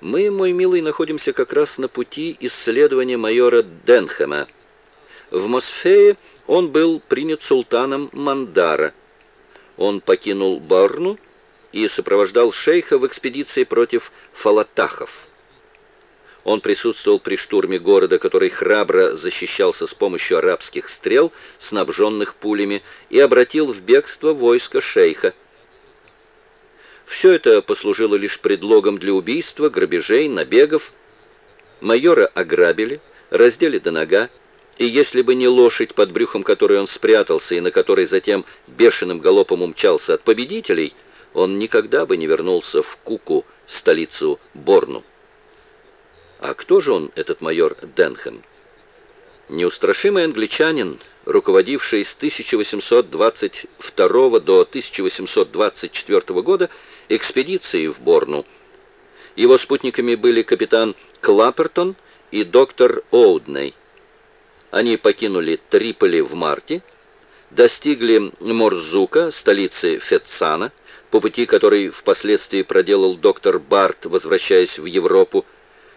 Мы, мой милый, находимся как раз на пути исследования майора Денхема. В Мосфее он был принят султаном Мандара. Он покинул Борну и сопровождал шейха в экспедиции против фалатахов. Он присутствовал при штурме города, который храбро защищался с помощью арабских стрел, снабженных пулями, и обратил в бегство войско шейха. Все это послужило лишь предлогом для убийства, грабежей, набегов. Майора ограбили, раздели до нога, и если бы не лошадь, под брюхом которой он спрятался и на которой затем бешеным галопом умчался от победителей, он никогда бы не вернулся в Куку, столицу Борну. А кто же он, этот майор Денхэм? Неустрашимый англичанин, руководивший с 1822 до 1824 года экспедицией в Борну. Его спутниками были капитан Клаппертон и доктор Оудней. Они покинули Триполи в марте, достигли Морзука, столицы Фетсана, по пути который впоследствии проделал доктор Барт, возвращаясь в Европу,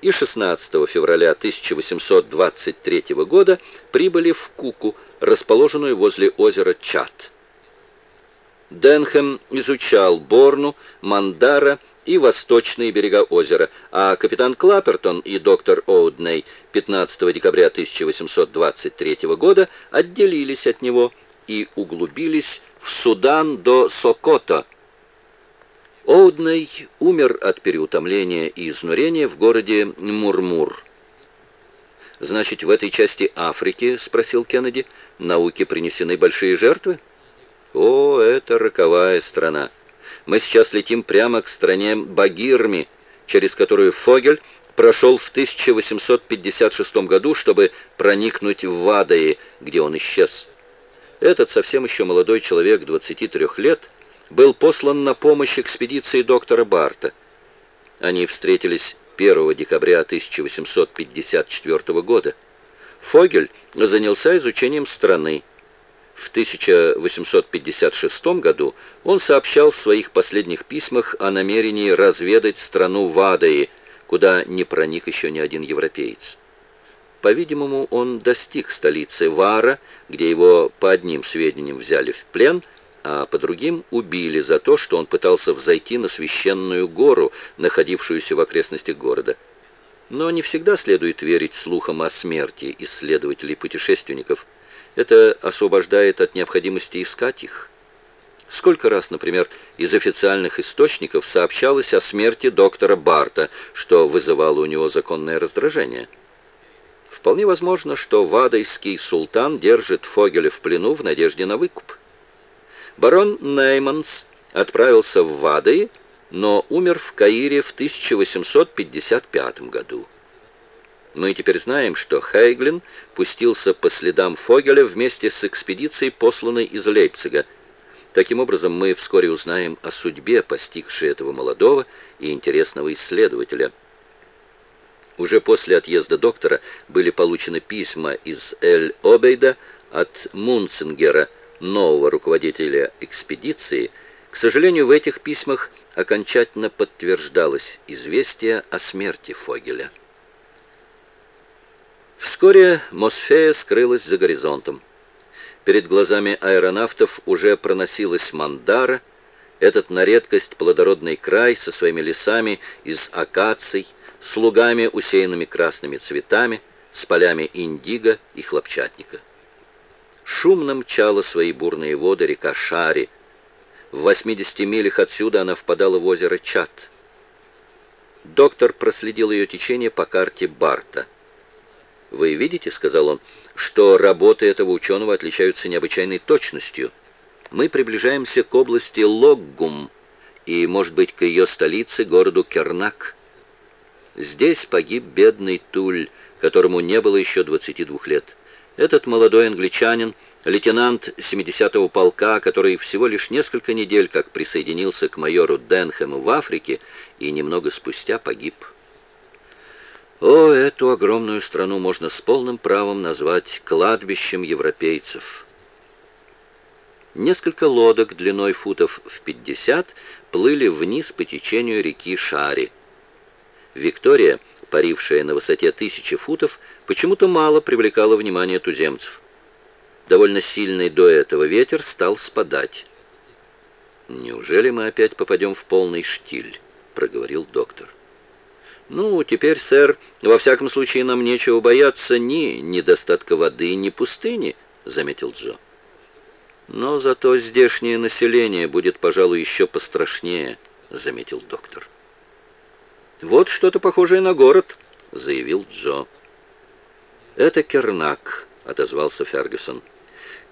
и 16 февраля 1823 года прибыли в Куку, расположенную возле озера Чат. Денхэм изучал Борну, Мандара и восточные берега озера, а капитан Клаппертон и доктор Оудней 15 декабря 1823 года отделились от него и углубились в Судан до Сокото. Оудней умер от переутомления и изнурения в городе Мурмур. «Значит, в этой части Африки, — спросил Кеннеди, — науке принесены большие жертвы?» О, это роковая страна. Мы сейчас летим прямо к стране Багирми, через которую Фогель прошел в 1856 году, чтобы проникнуть в Вадаи, где он исчез. Этот совсем еще молодой человек, 23 лет, был послан на помощь экспедиции доктора Барта. Они встретились 1 декабря 1854 года. Фогель занялся изучением страны, в 1856 году он сообщал в своих последних письмах о намерении разведать страну Вадаи, куда не проник еще ни один европеец. По-видимому, он достиг столицы Вара, где его по одним сведениям взяли в плен, а по другим убили за то, что он пытался взойти на священную гору, находившуюся в окрестностях города. Но не всегда следует верить слухам о смерти исследователей-путешественников – это освобождает от необходимости искать их. Сколько раз, например, из официальных источников сообщалось о смерти доктора Барта, что вызывало у него законное раздражение. Вполне возможно, что вадайский султан держит Фогеля в плену в надежде на выкуп. Барон Нейманс отправился в Вадай, но умер в Каире в 1855 году. Мы теперь знаем, что Хейглин пустился по следам Фогеля вместе с экспедицией, посланной из Лейпцига. Таким образом, мы вскоре узнаем о судьбе, постигшей этого молодого и интересного исследователя. Уже после отъезда доктора были получены письма из Эль-Обейда от Мунцингера, нового руководителя экспедиции. К сожалению, в этих письмах окончательно подтверждалось известие о смерти Фогеля. Вскоре Мосфея скрылась за горизонтом. Перед глазами аэронавтов уже проносилась Мандара, этот на редкость плодородный край со своими лесами из акаций, с лугами, усеянными красными цветами, с полями индиго и хлопчатника. Шумно мчала свои бурные воды река Шари. В 80 милях отсюда она впадала в озеро Чат. Доктор проследил ее течение по карте Барта — «Вы видите, — сказал он, — что работы этого ученого отличаются необычайной точностью. Мы приближаемся к области Логгум и, может быть, к ее столице, городу Кернак. Здесь погиб бедный Туль, которому не было еще 22 лет. Этот молодой англичанин, лейтенант 70-го полка, который всего лишь несколько недель как присоединился к майору Денхэму в Африке и немного спустя погиб. О, эту огромную страну можно с полным правом назвать кладбищем европейцев. Несколько лодок длиной футов в 50 плыли вниз по течению реки Шари. Виктория, парившая на высоте тысячи футов, почему-то мало привлекала внимание туземцев. Довольно сильный до этого ветер стал спадать. «Неужели мы опять попадем в полный штиль?» — проговорил доктор. «Ну, теперь, сэр, во всяком случае нам нечего бояться ни недостатка воды, ни пустыни», — заметил Джо. «Но зато здешнее население будет, пожалуй, еще пострашнее», — заметил доктор. «Вот что-то похожее на город», — заявил Джо. «Это Кернак», — отозвался Фергюсон.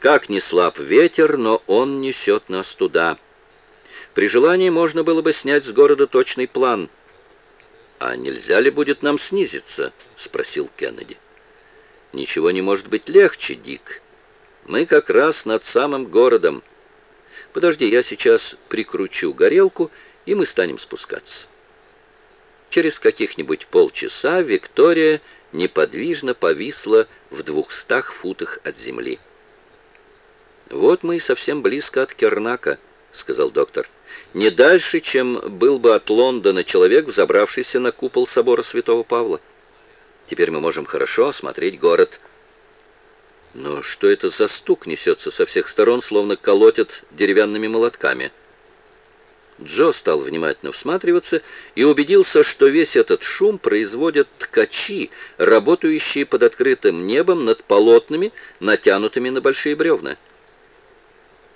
«Как ни слаб ветер, но он несет нас туда. При желании можно было бы снять с города точный план». «А нельзя ли будет нам снизиться?» — спросил Кеннеди. «Ничего не может быть легче, Дик. Мы как раз над самым городом. Подожди, я сейчас прикручу горелку, и мы станем спускаться». Через каких-нибудь полчаса Виктория неподвижно повисла в двухстах футах от земли. «Вот мы и совсем близко от Кернака», — сказал доктор не дальше, чем был бы от Лондона человек, взобравшийся на купол собора Святого Павла. Теперь мы можем хорошо осмотреть город. Но что это за стук несется со всех сторон, словно колотят деревянными молотками? Джо стал внимательно всматриваться и убедился, что весь этот шум производят ткачи, работающие под открытым небом над полотнами, натянутыми на большие бревна.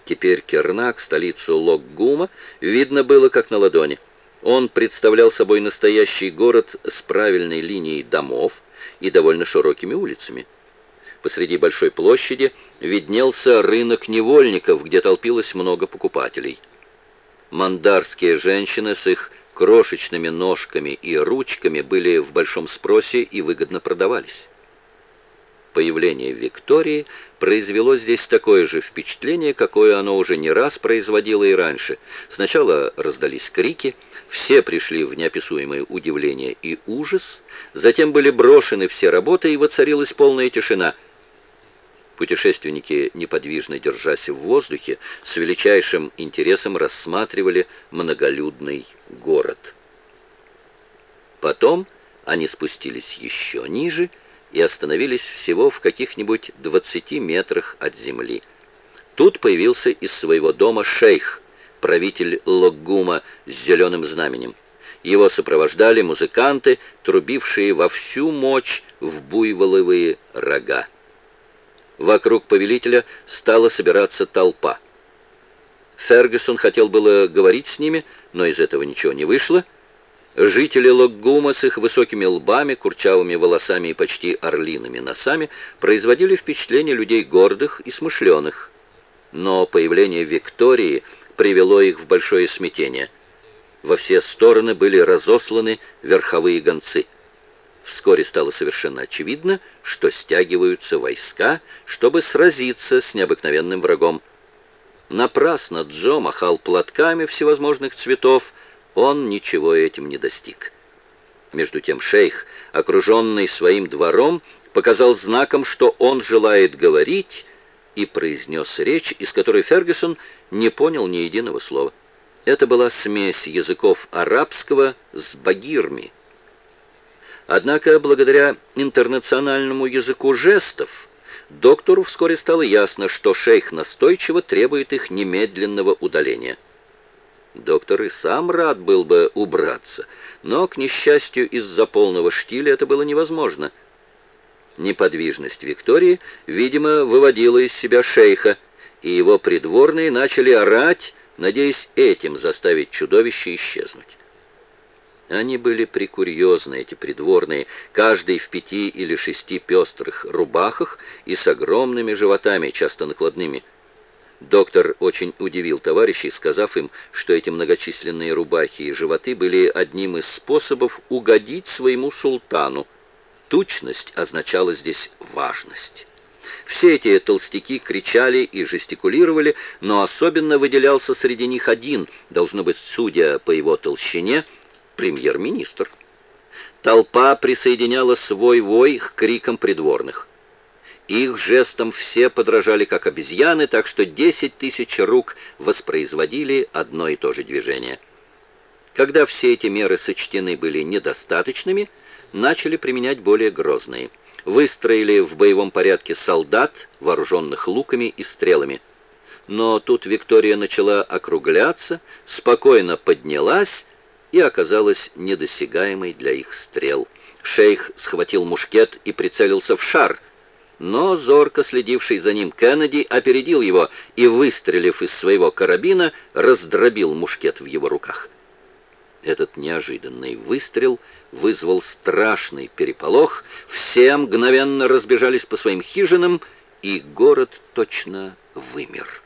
Теперь Кернак, столицу Локгума, видно было как на ладони. Он представлял собой настоящий город с правильной линией домов и довольно широкими улицами. Посреди большой площади виднелся рынок невольников, где толпилось много покупателей. Мандарские женщины с их крошечными ножками и ручками были в большом спросе и выгодно продавались. Появление Виктории произвело здесь такое же впечатление, какое оно уже не раз производило и раньше. Сначала раздались крики, все пришли в неописуемое удивление и ужас, затем были брошены все работы, и воцарилась полная тишина. Путешественники, неподвижно держась в воздухе, с величайшим интересом рассматривали многолюдный город. Потом они спустились еще ниже и остановились всего в каких-нибудь 20 метрах от земли. Тут появился из своего дома шейх, правитель Логгума с зеленым знаменем. Его сопровождали музыканты, трубившие во всю мощь в буйволовые рога. Вокруг повелителя стала собираться толпа. Фергюсон хотел было говорить с ними, но из этого ничего не вышло, Жители Локгума с их высокими лбами, курчавыми волосами и почти орлиными носами производили впечатление людей гордых и смышленых. Но появление Виктории привело их в большое смятение. Во все стороны были разосланы верховые гонцы. Вскоре стало совершенно очевидно, что стягиваются войска, чтобы сразиться с необыкновенным врагом. Напрасно Джо махал платками всевозможных цветов, он ничего этим не достиг. Между тем шейх, окруженный своим двором, показал знаком, что он желает говорить, и произнес речь, из которой Фергюсон не понял ни единого слова. Это была смесь языков арабского с багирми. Однако, благодаря интернациональному языку жестов, доктору вскоре стало ясно, что шейх настойчиво требует их немедленного удаления. Доктор и сам рад был бы убраться, но, к несчастью, из-за полного штиля это было невозможно. Неподвижность Виктории, видимо, выводила из себя шейха, и его придворные начали орать, надеясь этим заставить чудовище исчезнуть. Они были прикурьезны, эти придворные, каждый в пяти или шести пестрых рубахах и с огромными животами, часто накладными. Доктор очень удивил товарищей, сказав им, что эти многочисленные рубахи и животы были одним из способов угодить своему султану. Тучность означала здесь важность. Все эти толстяки кричали и жестикулировали, но особенно выделялся среди них один, должно быть, судя по его толщине, премьер-министр. Толпа присоединяла свой вой к крикам придворных. Их жестом все подражали как обезьяны, так что десять тысяч рук воспроизводили одно и то же движение. Когда все эти меры сочтены были недостаточными, начали применять более грозные. Выстроили в боевом порядке солдат, вооруженных луками и стрелами. Но тут Виктория начала округляться, спокойно поднялась и оказалась недосягаемой для их стрел. Шейх схватил мушкет и прицелился в шар, но зорко следивший за ним Кеннеди опередил его и, выстрелив из своего карабина, раздробил мушкет в его руках. Этот неожиданный выстрел вызвал страшный переполох, все мгновенно разбежались по своим хижинам, и город точно вымер.